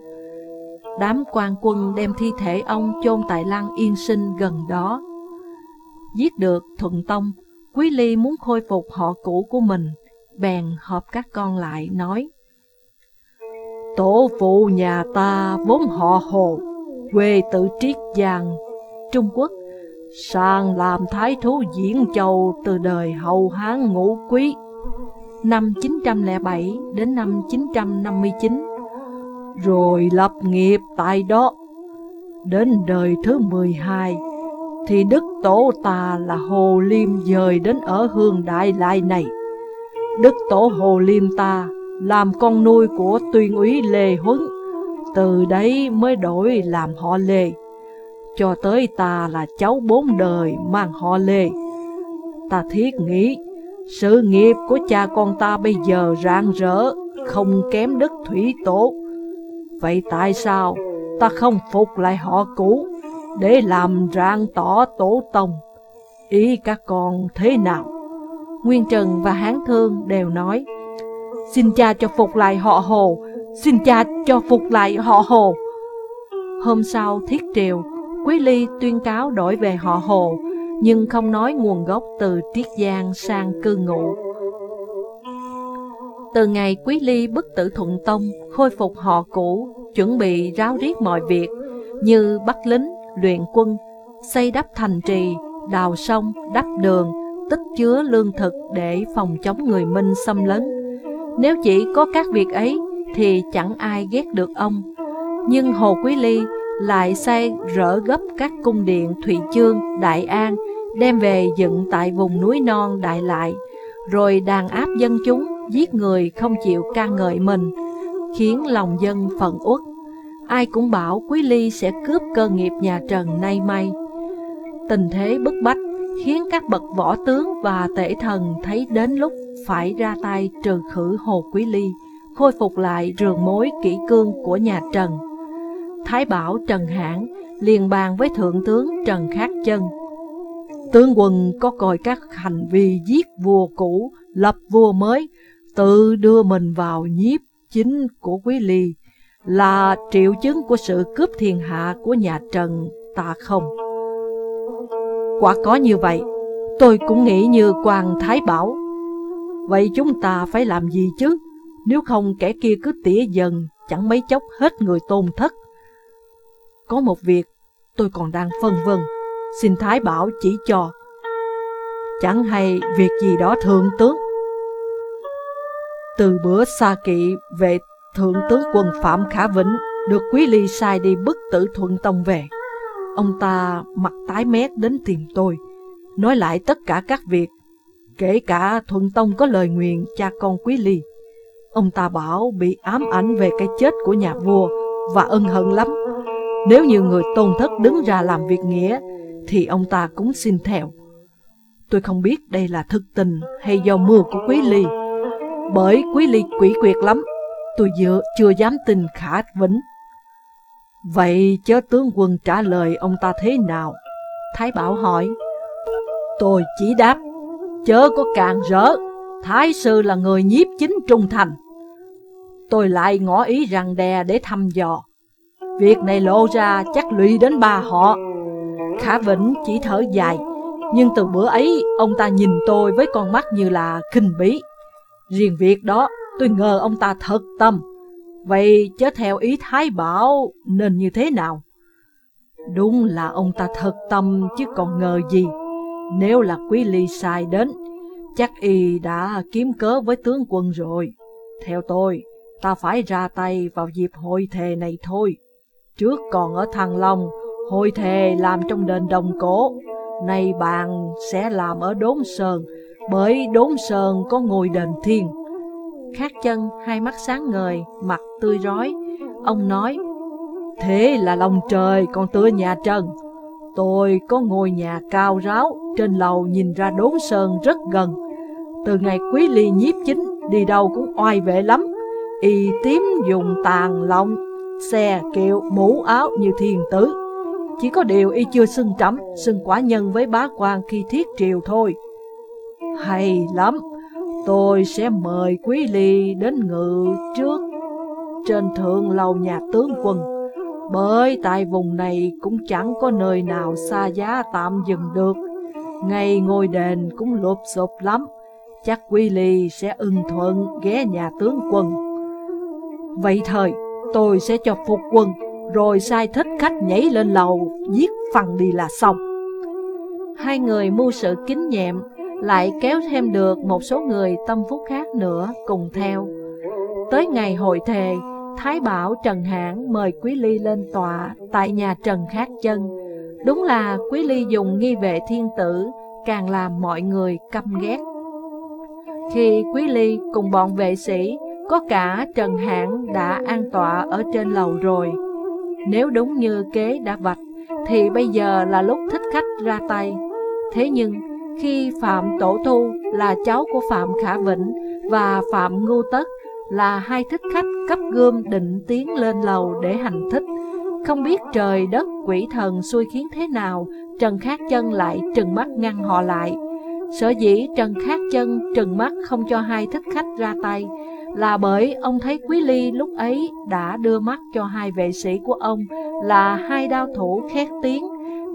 Đám quan quân đem thi thể ông chôn tại lăng yên sinh gần đó. Giết được Thuận Tông, Quý Ly muốn khôi phục họ cũ của mình, bèn họp các con lại nói Tổ phụ nhà ta vốn họ Hồ, quê tự Triết Giang, Trung Quốc, sang làm thái thú diễn châu từ đời hậu Hán ngũ quý năm 907 đến năm 959, rồi lập nghiệp tại đó. Đến đời thứ 12, thì đức tổ ta là Hồ Liêm dời đến ở hương Đại Lại này. Đức tổ Hồ Liêm ta làm con nuôi của tuyên úy Lê Huấn, từ đấy mới đổi làm họ Lê. Cho tới ta là cháu bốn đời mang họ Lê. Ta thiết nghĩ sự nghiệp của cha con ta bây giờ rạng rỡ, không kém đức thủy tổ. Vậy tại sao ta không phục lại họ cũ, để làm rạng tỏ tổ tông? Ý các con thế nào? Nguyên Trần và Hán Thương đều nói, Xin cha cho phục lại họ Hồ, xin cha cho phục lại họ Hồ. Hôm sau thiết triều, Quý Ly tuyên cáo đổi về họ Hồ, nhưng không nói nguồn gốc từ Triết Giang sang cư ngụ. Từ ngày Quý Ly bức tử Thuận Tông, khôi phục họ cũ, chuẩn bị ráo riết mọi việc, như bắt lính, luyện quân, xây đắp thành trì, đào sông, đắp đường, tích chứa lương thực để phòng chống người Minh xâm lấn. Nếu chỉ có các việc ấy thì chẳng ai ghét được ông. Nhưng Hồ Quý Ly lại xây rỡ gấp các cung điện Thụy Chương, Đại An, đem về dựng tại vùng núi non Đại Lại, rồi đàn áp dân chúng, giết người không chịu ca ngợi mình, khiến lòng dân phận uất. Ai cũng bảo Quý Ly sẽ cướp cơ nghiệp nhà Trần nay may. Tình thế bức bách khiến các bậc võ tướng và tể thần thấy đến lúc phải ra tay trừ khử Hồ Quý Ly, khôi phục lại rường mối kỹ cương của nhà Trần. Thái Bảo Trần Hãn liền bàn với Thượng tướng Trần Khát Chân. Tướng quân có coi các hành vi giết vua cũ, lập vua mới, tự đưa mình vào nhiếp chính của Quý Ly, là triệu chứng của sự cướp thiên hạ của nhà Trần ta không? Quả có như vậy, tôi cũng nghĩ như quan Thái Bảo. Vậy chúng ta phải làm gì chứ? Nếu không kẻ kia cứ tỉa dần, chẳng mấy chốc hết người tôn thất. Có một việc tôi còn đang phân vân, xin Thái Bảo chỉ cho. Chẳng hay việc gì đó thượng tướng. Từ bữa xa kỵ về thượng tướng quân Phạm Khả Vĩnh được Quý Ly sai đi bức tử Thuận Tông về. Ông ta mặt tái mét đến tìm tôi, nói lại tất cả các việc, kể cả Thuận Tông có lời nguyện cha con Quý Ly. Ông ta bảo bị ám ảnh về cái chết của nhà vua và ân hận lắm. Nếu như người tôn thất đứng ra làm việc nghĩa, thì ông ta cũng xin theo. Tôi không biết đây là thực tình hay do mưa của Quý Ly, bởi Quý Ly quỷ quyệt lắm, tôi dựa chưa dám tin khả vĩnh. Vậy chớ tướng quân trả lời ông ta thế nào? Thái Bảo hỏi. Tôi chỉ đáp, chớ có càng rỡ, Thái sư là người nhiếp chính trung thành. Tôi lại ngỏ ý rằng đè để thăm dò. Việc này lộ ra chắc lụy đến ba họ. Khả Vĩnh chỉ thở dài, nhưng từ bữa ấy ông ta nhìn tôi với con mắt như là khinh bí Riêng việc đó tôi ngờ ông ta thật tâm. Vậy chớ theo ý Thái Bảo nên như thế nào? Đúng là ông ta thật tâm chứ còn ngờ gì. Nếu là quý ly sai đến, chắc y đã kiếm cớ với tướng quân rồi. Theo tôi, ta phải ra tay vào dịp hội thề này thôi. Trước còn ở Thăng Long, hội thề làm trong đền đồng cổ. Nay bạn sẽ làm ở Đốn Sơn, bởi Đốn Sơn có ngôi đền thiên. Khát chân, hai mắt sáng ngời, mặt tươi rói. Ông nói, thế là lòng trời còn tựa nhà Trần. Tôi có ngôi nhà cao ráo, trên lầu nhìn ra đốn sơn rất gần. Từ ngày quý ly nhiếp chính, đi đâu cũng oai vệ lắm. Y tím dùng tàn lông, xe, kiệu, mũ áo như thiền tử. Chỉ có điều y chưa xưng trẫm, xưng quả nhân với bá quan khi thiết triều thôi. Hay lắm, tôi sẽ mời quý ly đến ngự trước trên thượng lầu nhà tướng quân. Bởi tại vùng này cũng chẳng có nơi nào xa giá tạm dừng được. Ngay ngôi đền cũng lụp sụp lắm. Chắc quý Ly sẽ ưng thuận ghé nhà tướng quân. Vậy thời, tôi sẽ cho phục quân, rồi sai thích khách nhảy lên lầu, giết phần đi là xong. Hai người mưu sự kính nhẹm, lại kéo thêm được một số người tâm phúc khác nữa cùng theo. Tới ngày hội thề, Thái Bảo Trần Hãn mời Quý Ly lên tòa tại nhà Trần Khát Chân. Đúng là Quý Ly dùng nghi vệ thiên tử, càng làm mọi người căm ghét. Khi Quý Ly cùng bọn vệ sĩ, có cả Trần Hãn đã an tọa ở trên lầu rồi. Nếu đúng như kế đã vạch, thì bây giờ là lúc thích khách ra tay. Thế nhưng, khi Phạm Tổ Thu là cháu của Phạm Khả Vĩnh và Phạm Ngưu Tất là hai thích khách cấp gươm định tiến lên lầu để hành thích. Không biết trời đất quỷ thần xui khiến thế nào, Trần Khát Chân lại trừng mắt ngăn họ lại. Sở dĩ Trần Khát Chân trừng mắt không cho hai thích khách ra tay là bởi ông thấy Quý Ly lúc ấy đã đưa mắt cho hai vệ sĩ của ông là hai đao thủ khét tiếng,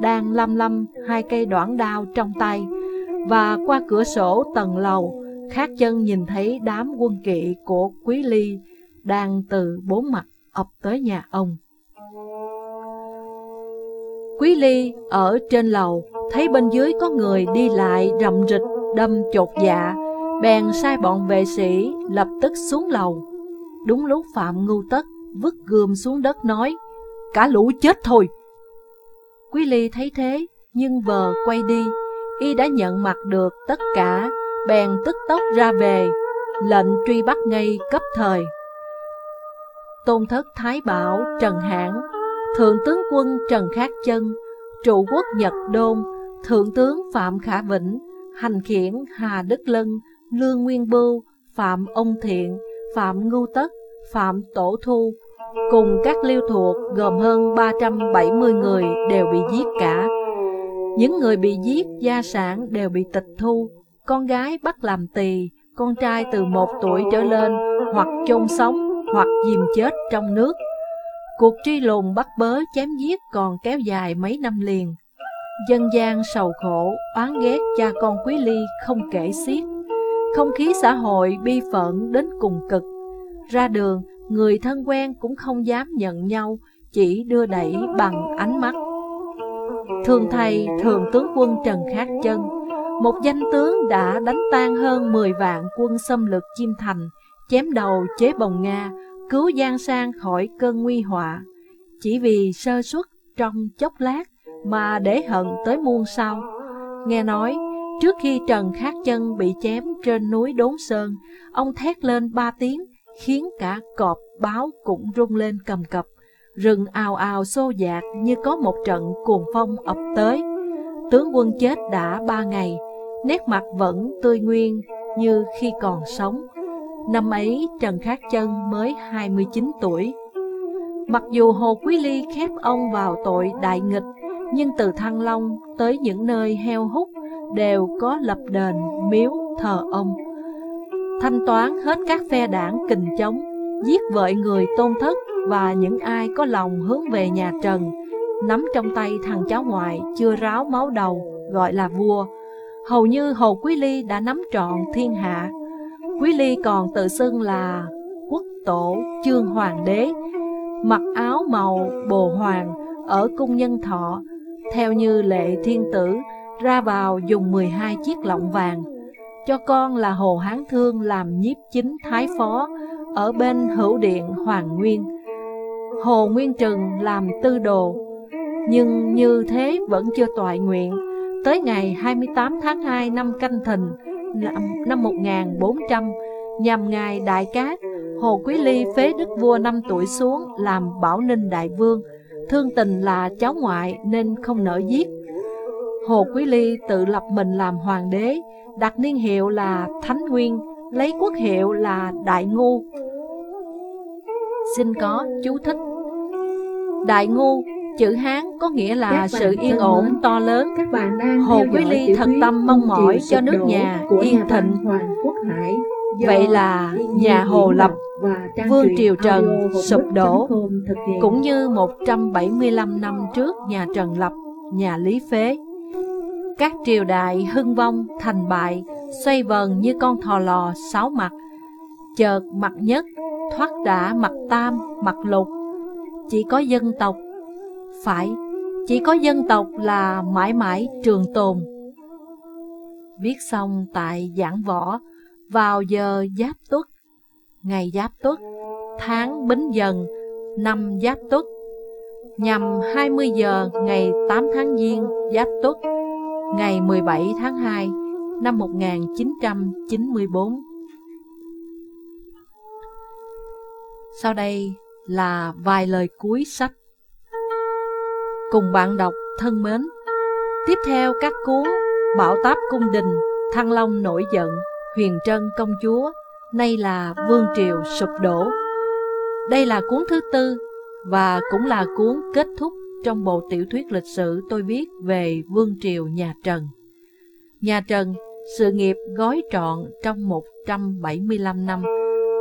đang lâm lâm hai cây đoạn đao trong tay. Và qua cửa sổ tầng lầu, Khát chân nhìn thấy đám quân kỵ của Quý Ly đang từ bốn mặt ập tới nhà ông. Quý Ly ở trên lầu thấy bên dưới có người đi lại rầm rịch đâm chột dạ, bèn sai bọn vệ sĩ lập tức xuống lầu. Đúng lúc Phạm Ngưu Tất vứt gươm xuống đất nói, cả lũ chết thôi. Quý Ly thấy thế, nhưng vờ quay đi, y đã nhận mặt được tất cả, bèn tức tốc ra về, lệnh truy bắt ngay cấp thời. Tôn thất Thái Bảo Trần Hãn, Thượng tướng quân Trần Khát Chân, trụ quốc Nhật Đôn, Thượng tướng Phạm Khả Vĩnh, Hành khiển Hà Đức Lân, Lương Nguyên Bưu, Phạm Ông Thiện, Phạm Ngưu Tất, Phạm Tổ Thu, cùng các liêu thuộc gồm hơn 370 người đều bị giết cả. Những người bị giết gia sản đều bị tịch thu, con gái bắt làm tỳ, con trai từ một tuổi trở lên hoặc chôn sống hoặc dìm chết trong nước. Cuộc truy lùng bắt bớ chém giết còn kéo dài mấy năm liền. Dân gian sầu khổ, oán ghét cha con quý ly không kể xiết. Không khí xã hội bi phận đến cùng cực. Ra đường, người thân quen cũng không dám nhận nhau, chỉ đưa đẩy bằng ánh mắt. Thường thầy Thường tướng quân Trần Khát Chân, một danh tướng đã đánh tan hơn 10 vạn quân xâm lược Chiêm Thành, chém đầu chế bồng Nga, cứu Giang Sang khỏi cơn nguy họa. Chỉ vì sơ suất trong chốc lát mà để hận tới muôn sau. Nghe nói, trước khi Trần Khát Chân bị chém trên núi Đốn Sơn, ông thét lên ba tiếng, khiến cả cọp báo cũng rung lên cầm cập. Rừng ào ào xô dạt như có một trận cuồng phong ập tới. Tướng quân chết đã ba ngày, nét mặt vẫn tươi nguyên như khi còn sống. Năm ấy Trần Khát Chân mới 29 tuổi. Mặc dù Hồ Quý Ly khép ông vào tội đại nghịch, nhưng từ Thăng Long tới những nơi heo hút đều có lập đền, miếu, thờ ông. Thanh toán hết các phe đảng kình chống, giết vợi người tôn thất và những ai có lòng hướng về nhà Trần, nắm trong tay thằng cháu ngoại chưa ráo máu đầu, gọi là vua. Hầu như Hồ Quý Ly đã nắm trọn thiên hạ. Quý Ly còn tự xưng là quốc tổ chương hoàng đế, mặc áo màu bồ hoàng ở cung nhân thọ, theo như lệ thiên tử, ra vào dùng 12 chiếc lọng vàng, cho con là Hồ Hán Thương làm nhiếp chính thái phó, ở bên hữu điện Hoàng Nguyên. Hồ Nguyên Trừng làm tư đồ, nhưng như thế vẫn chưa toại nguyện. Tới ngày 28 tháng 2 năm Canh Thìn năm 1400, nhằm ngày Đại Cát, Hồ Quý Ly phế đức vua 5 tuổi xuống làm Bảo Ninh Đại Vương, thương tình là cháu ngoại nên không nỡ giết. Hồ Quý Ly tự lập mình làm hoàng đế, đặt niên hiệu là Thánh Nguyên, lấy quốc hiệu là Đại Ngu. Xin có chú thích Đại Ngu, chữ Hán có nghĩa là sự yên ổn to lớn. Các bạn đang Hồ Quý Ly thật tâm mong mỏi cho nước nhà yên thịnh. Hoàng Quốc Hải Vậy là nhà Hồ Lập, Vương Triều Trần sụp đổ, cũng như 175 năm trước nhà Trần Lập, nhà Lý Phế. Các triều đại hưng vong, thành bại, xoay vần như con thò lò sáu mặt, chợt mặt nhất, thoát đã mặt tam, mặt lục. Chỉ có dân tộc, phải, chỉ có dân tộc là mãi mãi trường tồn. Viết xong tại giảng võ, vào giờ giáp tuất, ngày giáp tuất, tháng bính dần, năm giáp tuất, nhằm 20 giờ ngày 8 tháng Giêng giáp tuất, ngày 17 tháng 2 năm 1994. Sau đây là vài lời cuối sách. Cùng bạn đọc thân mến, tiếp theo các cuốn Bảo Táp Cung Đình, Thăng Long Nổi Giận, Huyền Trân Công Chúa, nay là Vương Triều Sụp Đổ. Đây là cuốn thứ tư và cũng là cuốn kết thúc trong bộ tiểu thuyết lịch sử tôi viết về Vương Triều nhà Trần. Nhà Trần, sự nghiệp gói trọn trong 175 năm,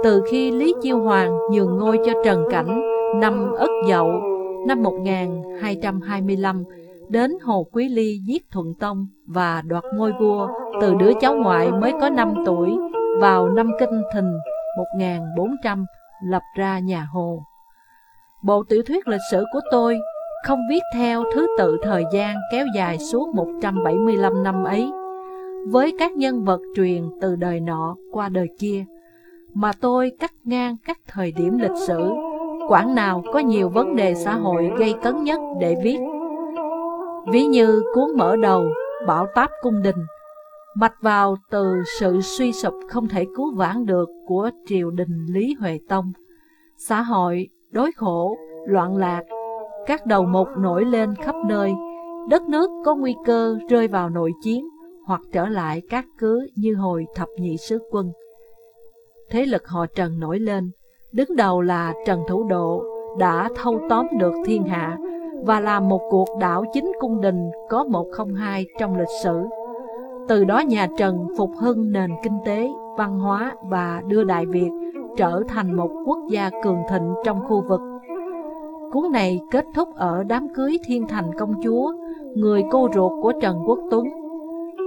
từ khi Lý Chiêu Hoàng nhường ngôi cho Trần Cảnh năm Ất Dậu năm 1225 đến Hồ Quý Ly giết Thuận Tông và đoạt ngôi vua từ đứa cháu ngoại mới có 5 tuổi vào năm Kinh Thìn 1400 lập ra nhà Hồ. Bộ tiểu thuyết lịch sử của tôi không viết theo thứ tự thời gian kéo dài suốt 175 năm ấy. với các nhân vật truyền từ đời nọ qua đời kia, mà tôi cắt ngang các thời điểm lịch sử, quãng nào có nhiều vấn đề xã hội gây cấn nhất để viết. Ví như cuốn mở đầu Bảo Táp Cung Đình, mạch vào từ sự suy sụp không thể cứu vãn được của triều đình Lý Huệ Tông, xã hội, đối khổ, loạn lạc, các đầu mục nổi lên khắp nơi, đất nước có nguy cơ rơi vào nội chiến hoặc trở lại các cứ như hồi thập nhị sứ quân. Thế lực họ Trần nổi lên, đứng đầu là Trần Thủ Độ đã thâu tóm được thiên hạ và làm một cuộc đảo chính cung đình có 102 trong lịch sử. Từ đó nhà Trần phục hưng nền kinh tế, văn hóa và đưa Đại Việt trở thành một quốc gia cường thịnh trong khu vực. Cuốn này kết thúc ở đám cưới thiên thành công chúa, người cô ruột của Trần Quốc Tuấn.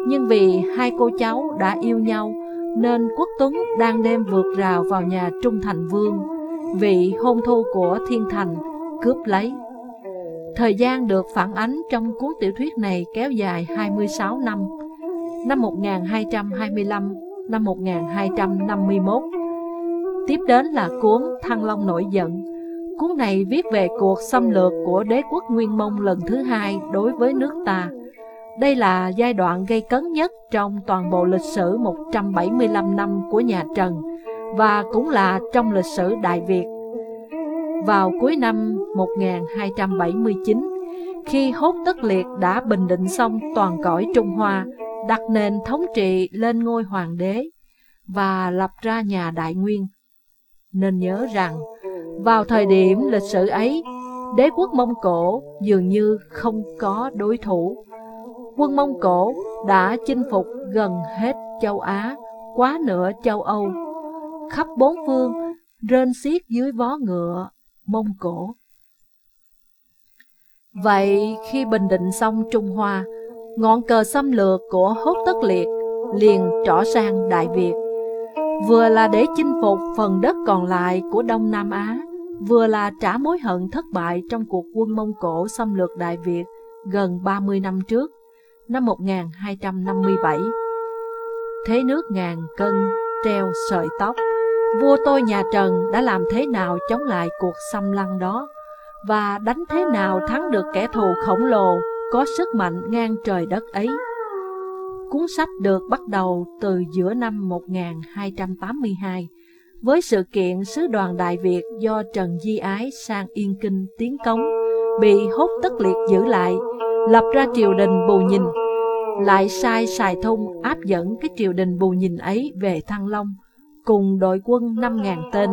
Nhưng vì hai cô cháu đã yêu nhau, nên Quốc Tuấn đang đêm vượt rào vào nhà Trung Thành Vương, vị hôn thu của thiên thành, cướp lấy. Thời gian được phản ánh trong cuốn tiểu thuyết này kéo dài 26 năm, năm 1225, năm 1251. Tiếp đến là cuốn Thăng Long Nổi Giận. Cuốn này viết về cuộc xâm lược của đế quốc Nguyên Mông lần thứ hai đối với nước ta. Đây là giai đoạn gây cấn nhất trong toàn bộ lịch sử 175 năm của nhà Trần và cũng là trong lịch sử Đại Việt. Vào cuối năm 1279, khi hốt tất liệt đã bình định xong toàn cõi Trung Hoa, đặt nền thống trị lên ngôi hoàng đế và lập ra nhà Đại Nguyên. Nên nhớ rằng, vào thời điểm lịch sử ấy, đế quốc Mông Cổ dường như không có đối thủ. Quân Mông Cổ đã chinh phục gần hết châu Á, quá nửa châu Âu, khắp bốn phương, rên xiết dưới vó ngựa Mông Cổ. Vậy khi bình định xong Trung Hoa, ngọn cờ xâm lược của hốt tất liệt liền trỏ sang Đại Việt, vừa là để chinh phục phần đất còn lại của Đông Nam Á, vừa là trả mối hận thất bại trong cuộc quân Mông Cổ xâm lược Đại Việt gần 30 năm trước, năm 1257. Thế nước ngàn cân, treo sợi tóc, vua tôi nhà Trần đã làm thế nào chống lại cuộc xâm lăng đó, và đánh thế nào thắng được kẻ thù khổng lồ có sức mạnh ngang trời đất ấy. Cuốn sách được bắt đầu từ giữa năm 1282 với sự kiện sứ đoàn Đại Việt do Trần Di Ái sang Yên Kinh tiến cống, bị hốt tất liệt giữ lại, lập ra triều đình bù nhìn, lại sai xài thông áp dẫn cái triều đình bù nhìn ấy về Thăng Long, cùng đội quân 5.000 tên.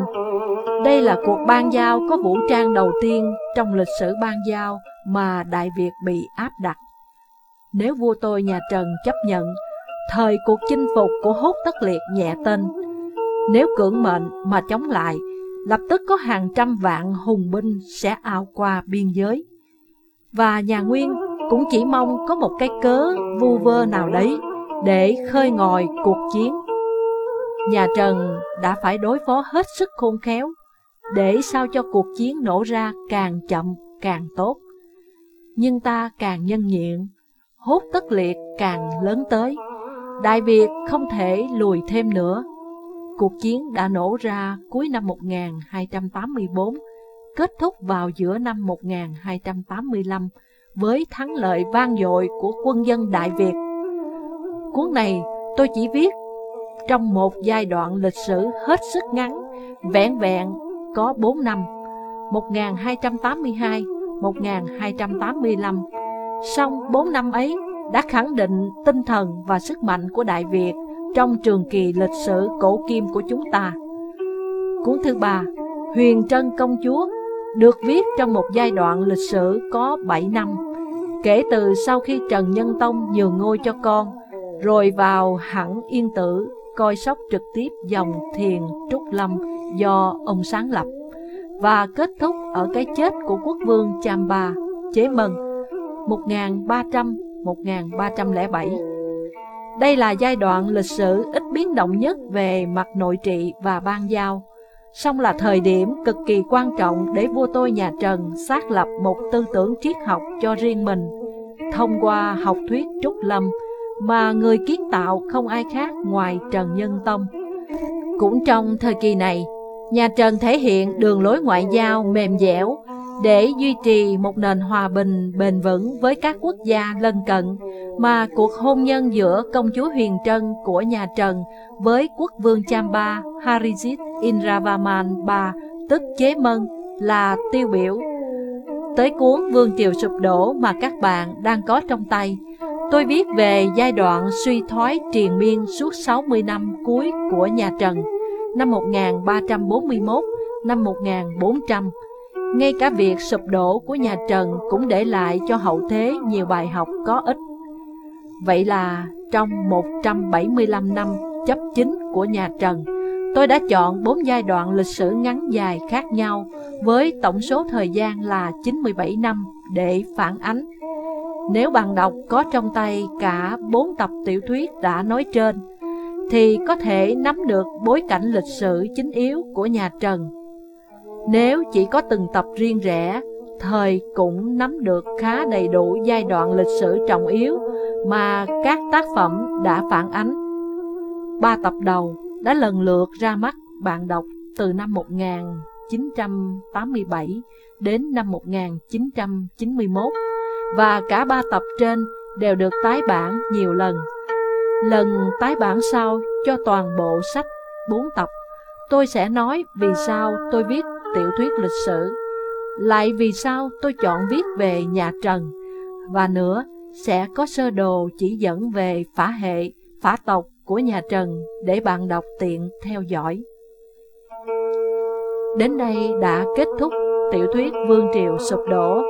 Đây là cuộc ban giao có vũ trang đầu tiên trong lịch sử ban giao mà Đại Việt bị áp đặt. Nếu vua tôi nhà Trần chấp nhận, thời cuộc chinh phục của hốt tất liệt nhẹ tên, nếu cưỡng mệnh mà chống lại, lập tức có hàng trăm vạn hùng binh sẽ ao qua biên giới. Và nhà Nguyên cũng chỉ mong có một cái cớ vu vơ nào đấy để khơi ngòi cuộc chiến. Nhà Trần đã phải đối phó hết sức khôn khéo, để sao cho cuộc chiến nổ ra càng chậm càng tốt. Nhưng ta càng nhân nhịn, hốt tất liệt càng lớn tới. Đại Việt không thể lùi thêm nữa. Cuộc chiến đã nổ ra cuối năm 1284, kết thúc vào giữa năm 1285 với thắng lợi vang dội của quân dân Đại Việt. Cuốn này tôi chỉ viết trong một giai đoạn lịch sử hết sức ngắn, vẹn vẹn có 4 năm, 1282-1285. Song 4 năm ấy đã khẳng định tinh thần và sức mạnh của Đại Việt trong trường kỳ lịch sử cổ kim của chúng ta. Cuốn thứ ba, Huyền Trân Công Chúa, được viết trong một giai đoạn lịch sử có 7 năm, kể từ sau khi Trần Nhân Tông nhường ngôi cho con, rồi vào hẳn yên tử coi sóc trực tiếp dòng thiền Trúc Lâm do ông sáng lập, và kết thúc ở cái chết của quốc vương chamba chế mần, 1300-1307. Đây là giai đoạn lịch sử ít biến động nhất về mặt nội trị và ban giao, song là thời điểm cực kỳ quan trọng để vua tôi nhà Trần xác lập một tư tưởng triết học cho riêng mình, thông qua học thuyết Trúc Lâm mà người kiến tạo không ai khác ngoài Trần Nhân Tông. Cũng trong thời kỳ này, nhà Trần thể hiện đường lối ngoại giao mềm dẻo để duy trì một nền hòa bình bền vững với các quốc gia lân cận mà cuộc hôn nhân giữa công chúa Huyền Trân của nhà Trần với quốc vương Chamba Harijit Indravaman III tức Chế Mân là tiêu biểu. Tới cuốn Vương Triều sụp đổ mà các bạn đang có trong tay, tôi viết về giai đoạn suy thoái triền miên suốt 60 năm cuối của nhà Trần, năm 1341, năm 1400. Ngay cả việc sụp đổ của nhà Trần cũng để lại cho hậu thế nhiều bài học có ích. Vậy là trong 175 năm chấp chính của nhà Trần, tôi đã chọn bốn giai đoạn lịch sử ngắn dài khác nhau với tổng số thời gian là 97 năm để phản ánh. Nếu bạn đọc có trong tay cả bốn tập tiểu thuyết đã nói trên, thì có thể nắm được bối cảnh lịch sử chính yếu của nhà Trần. Nếu chỉ có từng tập riêng rẽ, thời cũng nắm được khá đầy đủ giai đoạn lịch sử trọng yếu mà các tác phẩm đã phản ánh. Ba tập đầu đã lần lượt ra mắt bạn đọc từ năm 1987 đến năm 1991 và cả ba tập trên đều được tái bản nhiều lần. Lần tái bản sau cho toàn bộ sách 4 tập, tôi sẽ nói vì sao tôi viết tiểu thuyết lịch sử, lại vì sao tôi chọn viết về nhà Trần, và nữa sẽ có sơ đồ chỉ dẫn về phả hệ, phả tộc của nhà Trần để bạn đọc tiện theo dõi. Đến đây đã kết thúc tiểu thuyết Vương Triều sụp đổ.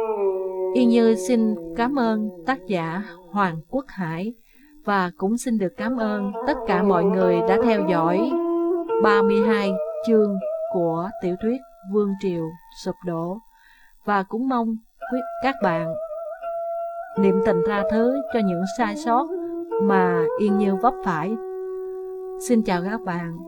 Y Như xin cảm ơn tác giả Hoàng Quốc Hải và cũng xin được cảm ơn tất cả mọi người đã theo dõi 32 chương của tiểu thuyết Vương Triều, sụp đổ và cũng mong quý các bạn niệm tình tha thứ cho những sai sót mà Yên Như vấp phải. Xin chào các bạn.